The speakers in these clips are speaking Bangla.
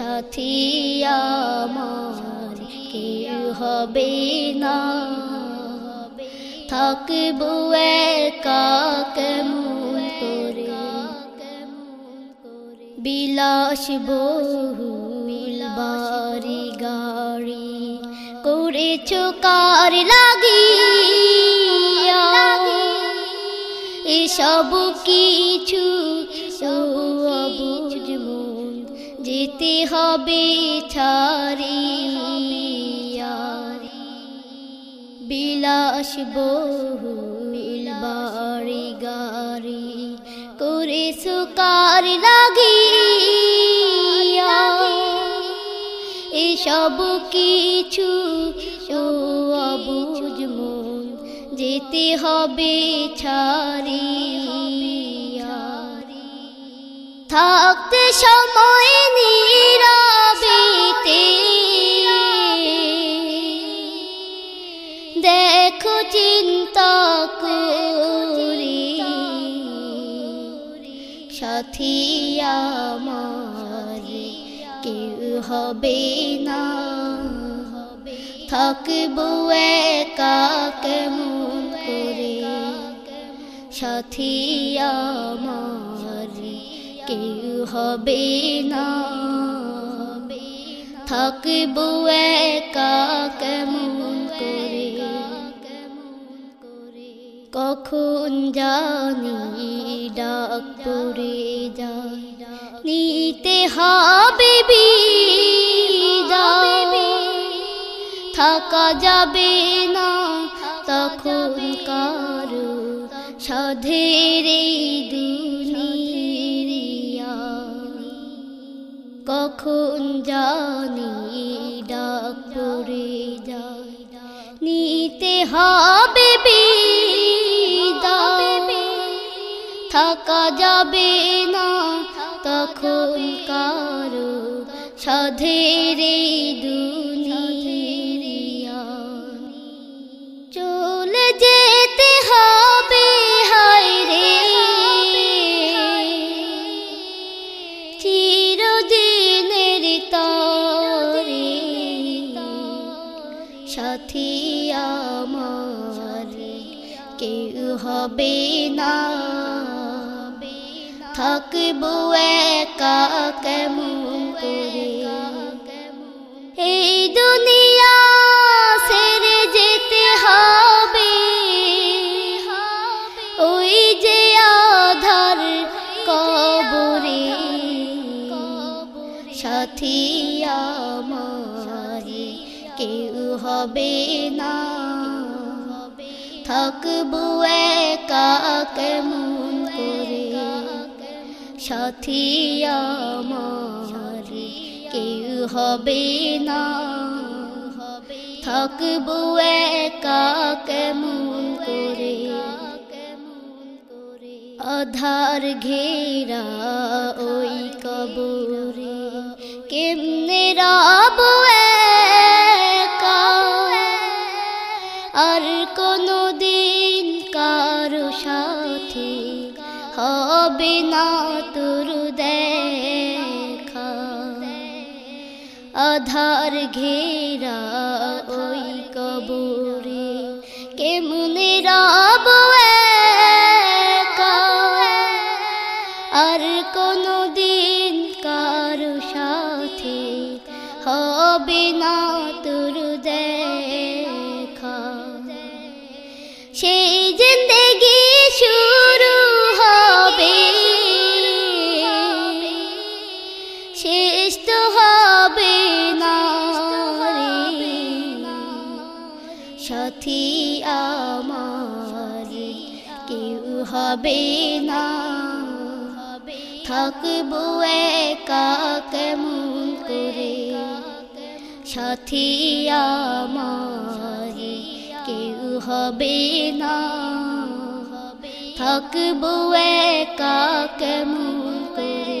সাথী কেউ হবে না। থাকব একা কেমন করে? বিলাস বহুল বাড়ি গাড়ি কার লাগিয়া? এসব কিছু যেতে হবে ছাড়িয়া বিলাস বহুল বাড়ি গাড়ি করে সুকার লাগিয়া এসব কিছু মন যেতে হবে ছাড়িয়া থাকতে সময় নীরবিতে। দেখো চিন্তা করি, সাথী আমার কেউ হবে না। থাকব একা কেমন করে? সাথী আমার কেউ হবে না। থাকব একা কেমন করে? কখন জানি ডাক পড়ে যায়। নিতে হবে থাকা যাবে না তখন কারও সাধের দুনিয়া। কখন জানি ডাক পড়ে যায়। নিতে হবে থাকা যাবে না তখন কারও সাধের দুনিয়া। হবে না। থাকব একা কেমন করে? এই দুনিয়া ছেড়ে যেতে হবে। ওই যে আধার কবরে, সাথী আমার, কেউ হবে না। থাকব একা কেমন করে? সাথী আমার, কেউ হবে না। থাকব একা কেমন করে? আধার ঘেরা ওই কবরে। কেমনে রাব সাথে হবে না তোর আধার ঘেরা ওই কবরে কেমনে রাব শেষ হবে না সাথী আমার, কেউ হবে না। থাকব একা কেমন করে? সাথী আমার, কেউ হবে না। থাকব একা কেমন করে?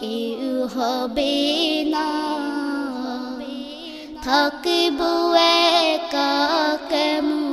কেউ হবে না থাকব একা কেমন?